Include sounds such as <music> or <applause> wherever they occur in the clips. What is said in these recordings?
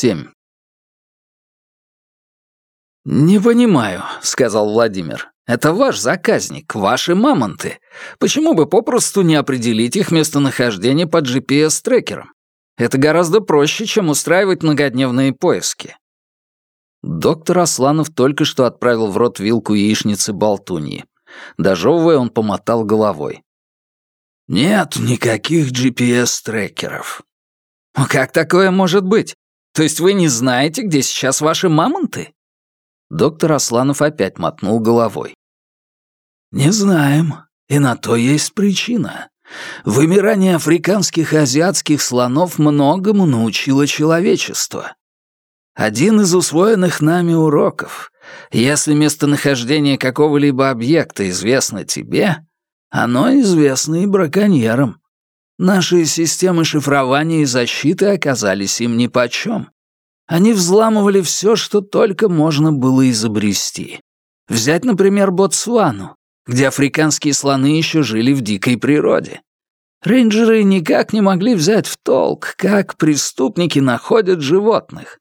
7. «Не понимаю», — сказал Владимир. «Это ваш заказник, ваши мамонты. Почему бы попросту не определить их местонахождение по GPS-трекерам? Это гораздо проще, чем устраивать многодневные поиски». Доктор Асланов только что отправил в рот вилку яичницы болтуньи. Дожевывая, он помотал головой. «Нет никаких GPS-трекеров». «Как такое может быть? То есть вы не знаете, где сейчас ваши мамонты?» Доктор Асланов опять мотнул головой. «Не знаем, и на то есть причина. Вымирание африканских и азиатских слонов многому научило человечество. Один из усвоенных нами уроков — если местонахождение какого-либо объекта известно тебе, оно известно и браконьерам. Наши системы шифрования и защиты оказались им нипочем. Они взламывали все, что только можно было изобрести. Взять, например, Ботсвану, где африканские слоны еще жили в дикой природе. Рейнджеры никак не могли взять в толк, как преступники находят животных.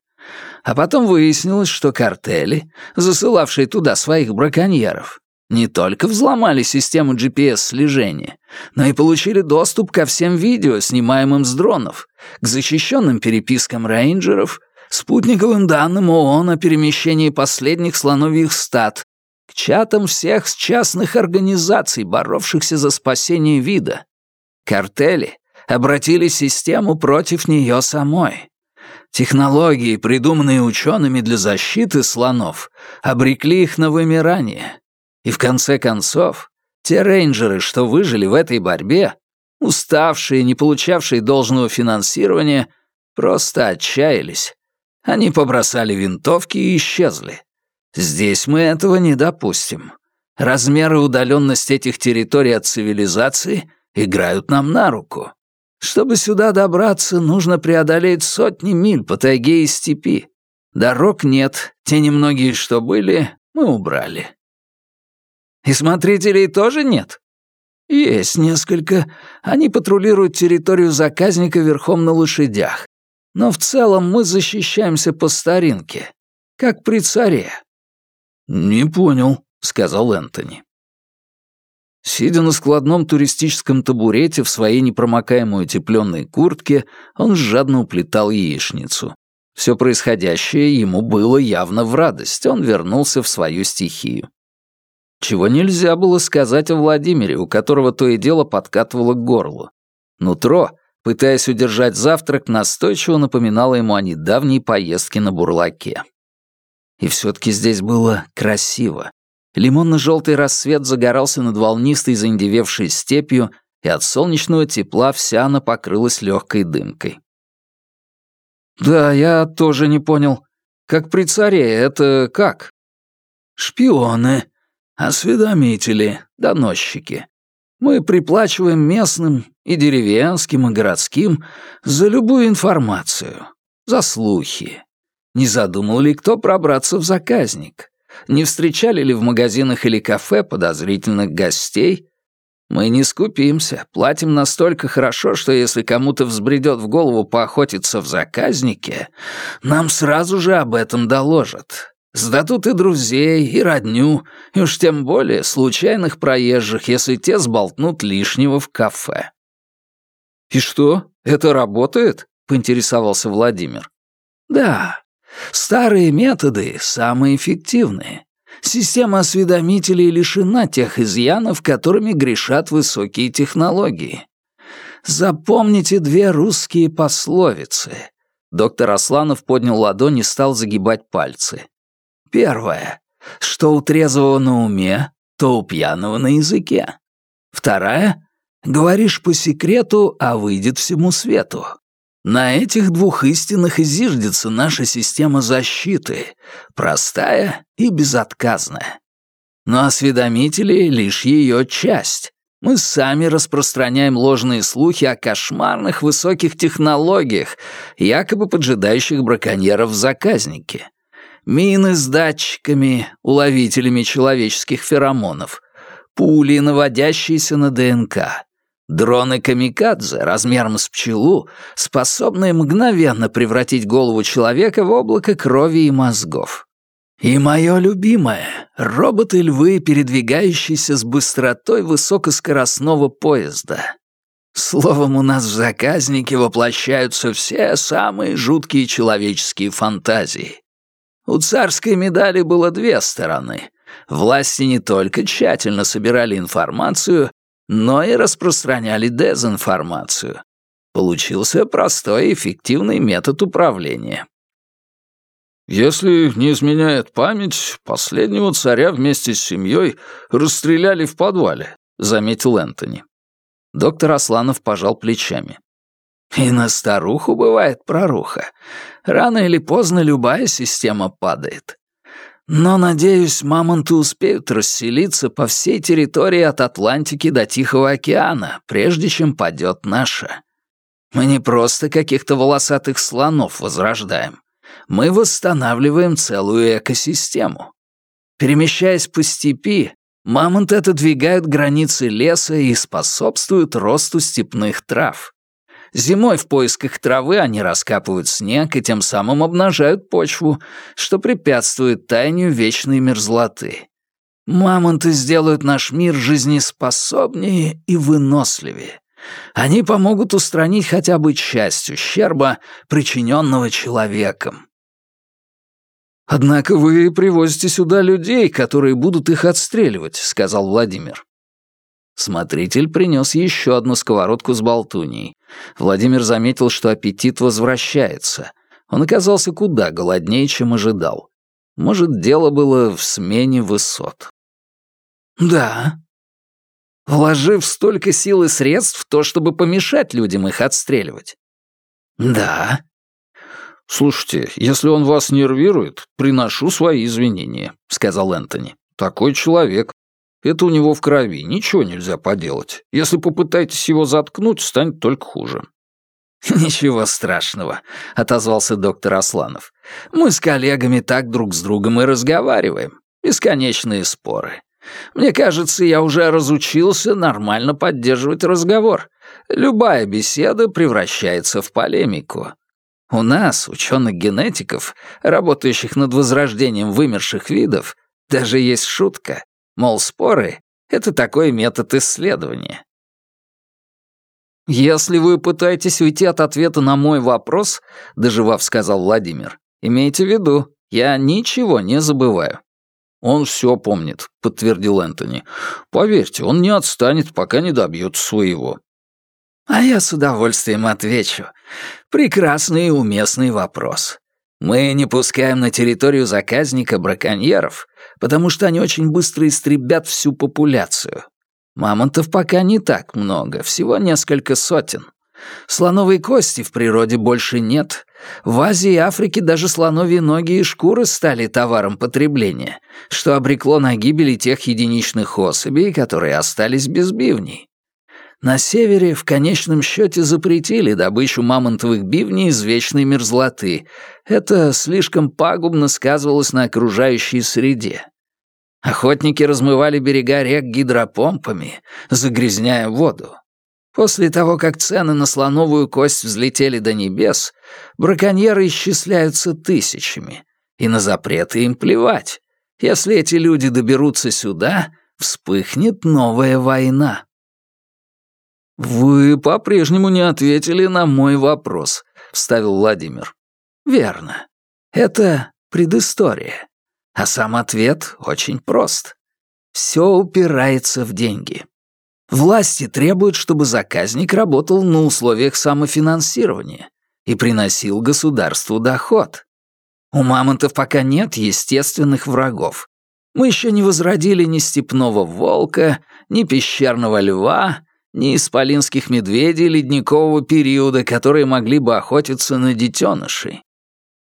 А потом выяснилось, что картели, засылавшие туда своих браконьеров, не только взломали систему GPS-слежения, но и получили доступ ко всем видео, снимаемым с дронов, к защищенным перепискам рейнджеров, спутниковым данным ООН о перемещении последних слоновьих стад, к чатам всех частных организаций, боровшихся за спасение вида. Картели обратили систему против нее самой. Технологии, придуманные учеными для защиты слонов, обрекли их на вымирание. И в конце концов, те рейнджеры, что выжили в этой борьбе, уставшие, не получавшие должного финансирования, просто отчаялись. Они побросали винтовки и исчезли. Здесь мы этого не допустим. Размеры удаленности этих территорий от цивилизации играют нам на руку. Чтобы сюда добраться, нужно преодолеть сотни миль по тайге и степи. Дорог нет, те немногие, что были, мы убрали. И смотрителей тоже нет? Есть несколько. Они патрулируют территорию заказника верхом на лошадях. Но в целом мы защищаемся по старинке, как при царе. «Не понял», — сказал Энтони. Сидя на складном туристическом табурете в своей непромокаемой утепленной куртке, он жадно уплетал яичницу. Все происходящее ему было явно в радость, он вернулся в свою стихию. Чего нельзя было сказать о Владимире, у которого то и дело подкатывало к горлу. Нутро, пытаясь удержать завтрак, настойчиво напоминало ему о недавней поездке на бурлаке. И все-таки здесь было красиво. Лимонно-желтый рассвет загорался над волнистой заиндевевшей степью, и от солнечного тепла вся она покрылась легкой дымкой. «Да, я тоже не понял. Как при царе, это как?» «Шпионы», Осведомители, доносчики. Мы приплачиваем местным и деревенским, и городским за любую информацию, за слухи. Не задумал ли кто пробраться в заказник? Не встречали ли в магазинах или кафе подозрительных гостей? Мы не скупимся, платим настолько хорошо, что если кому-то взбредет в голову поохотиться в заказнике, нам сразу же об этом доложат. Сдадут и друзей, и родню, и уж тем более случайных проезжих, если те сболтнут лишнего в кафе. «И что, это работает?» — поинтересовался Владимир. «Да, старые методы самые эффективные. Система осведомителей лишена тех изъянов, которыми грешат высокие технологии. Запомните две русские пословицы». Доктор Асланов поднял ладонь и стал загибать пальцы. Первое. Что у трезвого на уме, то у пьяного на языке. Вторая. Говоришь по секрету, а выйдет всему свету. На этих двух истинах и наша система защиты, простая и безотказная. Но осведомители — лишь ее часть. Мы сами распространяем ложные слухи о кошмарных высоких технологиях, якобы поджидающих браконьеров в заказнике. Мины с датчиками, уловителями человеческих феромонов, пули, наводящиеся на ДНК. Дроны-камикадзе размером с пчелу, способные мгновенно превратить голову человека в облако крови и мозгов. И мое любимое — роботы-львы, передвигающиеся с быстротой высокоскоростного поезда. Словом, у нас в заказнике воплощаются все самые жуткие человеческие фантазии. У царской медали было две стороны. Власти не только тщательно собирали информацию, но и распространяли дезинформацию. Получился простой и эффективный метод управления. Если не изменяет память, последнего царя вместе с семьей расстреляли в подвале, заметил Энтони. Доктор Асланов пожал плечами. И на старуху бывает проруха. Рано или поздно любая система падает. Но, надеюсь, мамонты успеют расселиться по всей территории от Атлантики до Тихого океана, прежде чем падет наша. Мы не просто каких-то волосатых слонов возрождаем. Мы восстанавливаем целую экосистему. Перемещаясь по степи, мамонты отодвигают границы леса и способствуют росту степных трав. Зимой в поисках травы они раскапывают снег и тем самым обнажают почву, что препятствует таянию вечной мерзлоты. Мамонты сделают наш мир жизнеспособнее и выносливее. Они помогут устранить хотя бы часть ущерба, причиненного человеком. «Однако вы привозите сюда людей, которые будут их отстреливать», — сказал Владимир. Смотритель принес еще одну сковородку с болтуньей. Владимир заметил, что аппетит возвращается. Он оказался куда голоднее, чем ожидал. Может, дело было в смене высот. «Да», вложив столько сил и средств в то, чтобы помешать людям их отстреливать. Да. Слушайте, если он вас нервирует, приношу свои извинения, сказал Энтони. Такой человек. Это у него в крови, ничего нельзя поделать. Если попытаетесь его заткнуть, станет только хуже». <laughs> «Ничего страшного», — отозвался доктор Асланов. «Мы с коллегами так друг с другом и разговариваем. Бесконечные споры. Мне кажется, я уже разучился нормально поддерживать разговор. Любая беседа превращается в полемику. У нас, ученых-генетиков, работающих над возрождением вымерших видов, даже есть шутка. Мол, споры — это такой метод исследования. «Если вы пытаетесь уйти от ответа на мой вопрос», — доживав, сказал Владимир, — «имейте в виду, я ничего не забываю». «Он все помнит», — подтвердил Энтони. «Поверьте, он не отстанет, пока не добьется своего». А я с удовольствием отвечу. Прекрасный и уместный вопрос. Мы не пускаем на территорию заказника браконьеров, потому что они очень быстро истребят всю популяцию. Мамонтов пока не так много, всего несколько сотен. Слоновой кости в природе больше нет. В Азии и Африке даже слоновьи ноги и шкуры стали товаром потребления, что обрекло на гибели тех единичных особей, которые остались без бивней. На севере в конечном счете запретили добычу мамонтовых бивней из вечной мерзлоты. Это слишком пагубно сказывалось на окружающей среде. Охотники размывали берега рек гидропомпами, загрязняя воду. После того, как цены на слоновую кость взлетели до небес, браконьеры исчисляются тысячами, и на запреты им плевать. Если эти люди доберутся сюда, вспыхнет новая война. «Вы по-прежнему не ответили на мой вопрос», — вставил Владимир. «Верно. Это предыстория. А сам ответ очень прост. Все упирается в деньги. Власти требуют, чтобы заказник работал на условиях самофинансирования и приносил государству доход. У мамонтов пока нет естественных врагов. Мы еще не возродили ни степного волка, ни пещерного льва, ни исполинских медведей ледникового периода, которые могли бы охотиться на детенышей.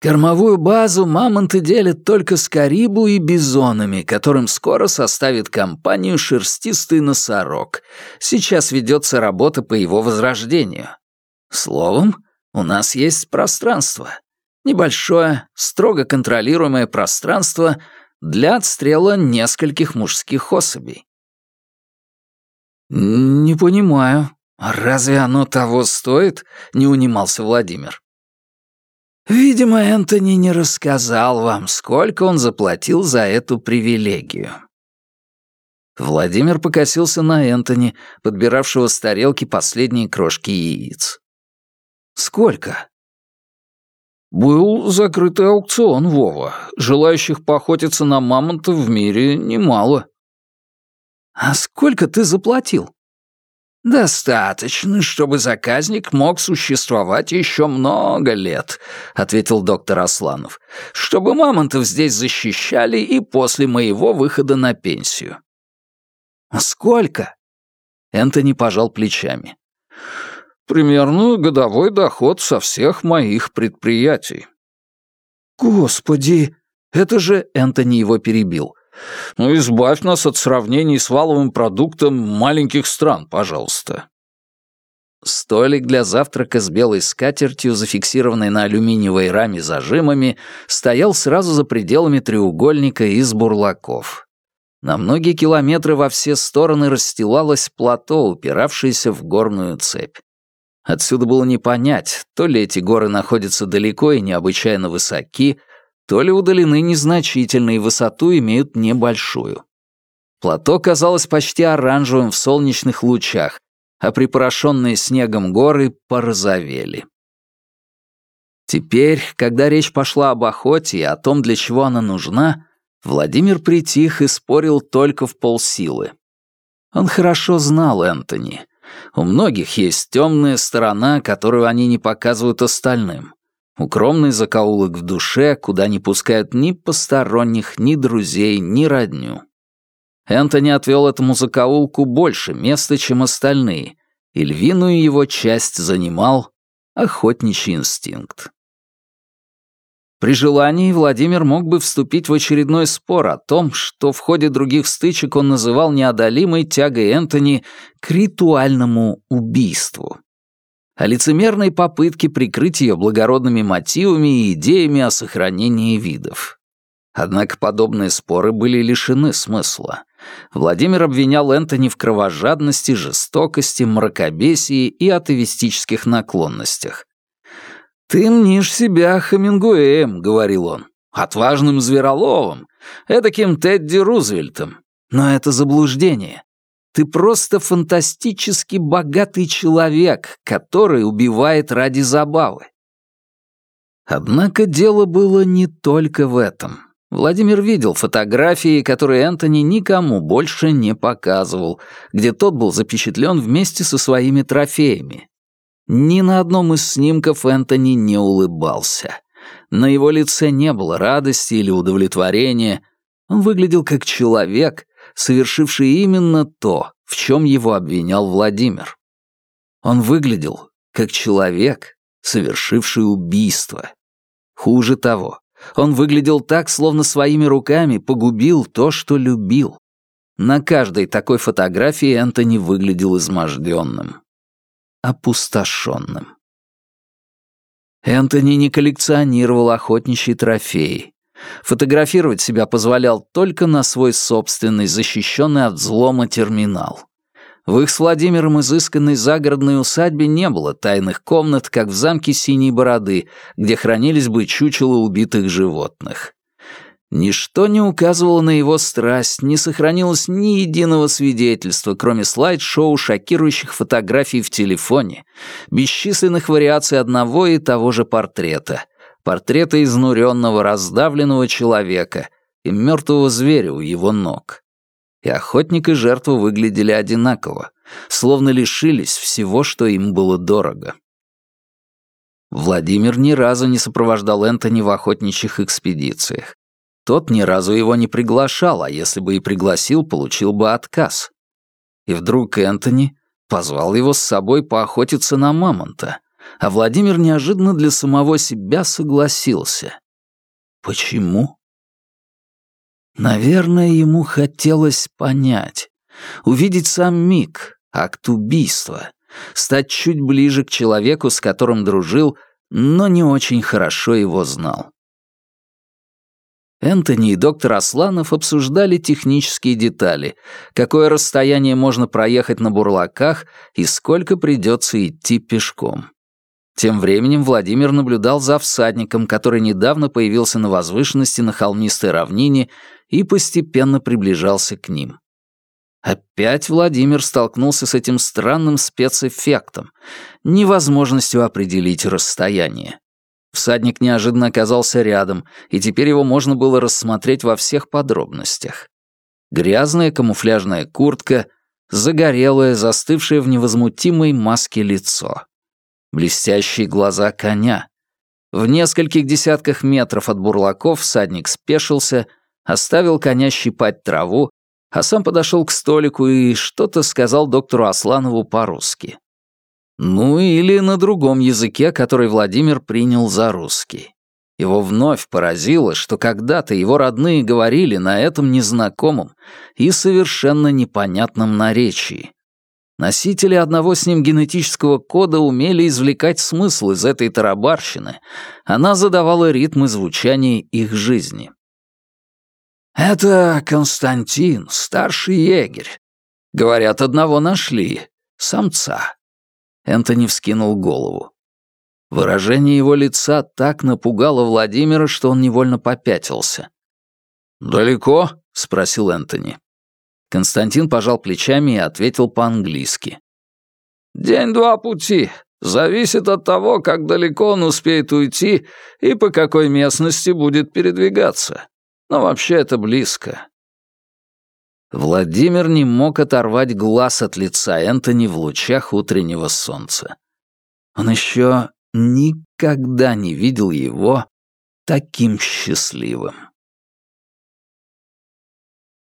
Кормовую базу мамонты делят только с карибу и бизонами, которым скоро составит компанию шерстистый носорог. Сейчас ведется работа по его возрождению. Словом, у нас есть пространство. Небольшое, строго контролируемое пространство для отстрела нескольких мужских особей. «Не понимаю», «Разве оно того стоит?» — не унимался Владимир. «Видимо, Энтони не рассказал вам, сколько он заплатил за эту привилегию». Владимир покосился на Энтони, подбиравшего с тарелки последние крошки яиц. «Сколько?» «Был закрытый аукцион, Вова. Желающих поохотиться на мамонтов в мире немало». «А сколько ты заплатил?» «Достаточно, чтобы заказник мог существовать еще много лет», — ответил доктор Асланов, «чтобы мамонтов здесь защищали и после моего выхода на пенсию». «Сколько?» Энтони пожал плечами. «Примерно годовой доход со всех моих предприятий». «Господи, это же...» — Энтони его перебил. «Ну, избавь нас от сравнений с валовым продуктом маленьких стран, пожалуйста». Столик для завтрака с белой скатертью, зафиксированной на алюминиевой раме зажимами, стоял сразу за пределами треугольника из бурлаков. На многие километры во все стороны расстилалось плато, упиравшееся в горную цепь. Отсюда было не понять, то ли эти горы находятся далеко и необычайно высоки, то ли удалены незначительно и высоту имеют небольшую. Плато казалось почти оранжевым в солнечных лучах, а припорошенные снегом горы порозовели. Теперь, когда речь пошла об охоте и о том, для чего она нужна, Владимир притих и спорил только в полсилы. Он хорошо знал Энтони. У многих есть темная сторона, которую они не показывают остальным. Укромный закоулок в душе, куда не пускают ни посторонних, ни друзей, ни родню. Энтони отвел этому закоулку больше места, чем остальные, и львиную его часть занимал охотничий инстинкт. При желании Владимир мог бы вступить в очередной спор о том, что в ходе других стычек он называл неодолимой тягой Энтони к ритуальному убийству. О лицемерной попытке прикрыть ее благородными мотивами и идеями о сохранении видов. Однако подобные споры были лишены смысла. Владимир обвинял Энтони в кровожадности, жестокости, мракобесии и атеистических наклонностях. «Ты мнишь себя Хемингуэем», — говорил он, — «отважным звероловом, эдаким Тедди Рузвельтом. Но это заблуждение. Ты просто фантастически богатый человек, который убивает ради забавы». Однако дело было не только в этом. Владимир видел фотографии, которые Энтони никому больше не показывал, где тот был запечатлен вместе со своими трофеями, ни на одном из снимков Энтони не улыбался. На его лице не было радости или удовлетворения. Он выглядел как человек, совершивший именно то, в чем его обвинял Владимир. Он выглядел как человек, совершивший убийство. Хуже того, он выглядел так, словно своими руками погубил то, что любил. На каждой такой фотографии Энтони выглядел изможденным опустошенным. Энтони не коллекционировал охотничьи трофеи. Фотографировать себя позволял только на свой собственный, защищенный от взлома терминал. В их с Владимиром изысканной загородной усадьбе не было тайных комнат, как в замке Синей Бороды, где хранились бы чучела убитых животных. Ничто не указывало на его страсть, не сохранилось ни единого свидетельства, кроме слайд-шоу шокирующих фотографий в телефоне, бесчисленных вариаций одного и того же портрета, портрета изнуренного, раздавленного человека и мертвого зверя у его ног. И охотник и жертва выглядели одинаково, словно лишились всего, что им было дорого. Владимир ни разу не сопровождал Энтони в охотничьих экспедициях. Тот ни разу его не приглашал, а если бы и пригласил, получил бы отказ. И вдруг Энтони позвал его с собой поохотиться на мамонта, а Владимир неожиданно для самого себя согласился. Почему? Наверное, ему хотелось понять, увидеть сам миг, акт убийства, стать чуть ближе к человеку, с которым дружил, но не очень хорошо его знал. Энтони и доктор Асланов обсуждали технические детали, какое расстояние можно проехать на бурлаках и сколько придется идти пешком. Тем временем Владимир наблюдал за всадником, который недавно появился на возвышенности на холмистой равнине и постепенно приближался к ним. Опять Владимир столкнулся с этим странным спецэффектом, невозможностью определить расстояние. Всадник неожиданно оказался рядом, и теперь его можно было рассмотреть во всех подробностях. Грязная камуфляжная куртка, загорелое, застывшее в невозмутимой маске лицо. Блестящие глаза коня. В нескольких десятках метров от бурлаков всадник спешился, оставил коня щипать траву, а сам подошел к столику и что-то сказал доктору Асланову по-русски. Ну или на другом языке, который Владимир принял за русский. Его вновь поразило, что когда-то его родные говорили на этом незнакомом и совершенно непонятном наречии. Носители одного с ним генетического кода умели извлекать смысл из этой тарабарщины. Она задавала ритмы звучания их жизни. «Это Константин, старший егерь. Говорят, одного нашли. Самца. Энтони вскинул голову. Выражение его лица так напугало Владимира, что он невольно попятился. «Далеко?» — спросил Энтони. Константин пожал плечами и ответил по-английски. «День-два пути. Зависит от того, как далеко он успеет уйти и по какой местности будет передвигаться. Но вообще это близко. Владимир не мог оторвать глаз от лица Энтони в лучах утреннего солнца. Он еще никогда не видел его таким счастливым.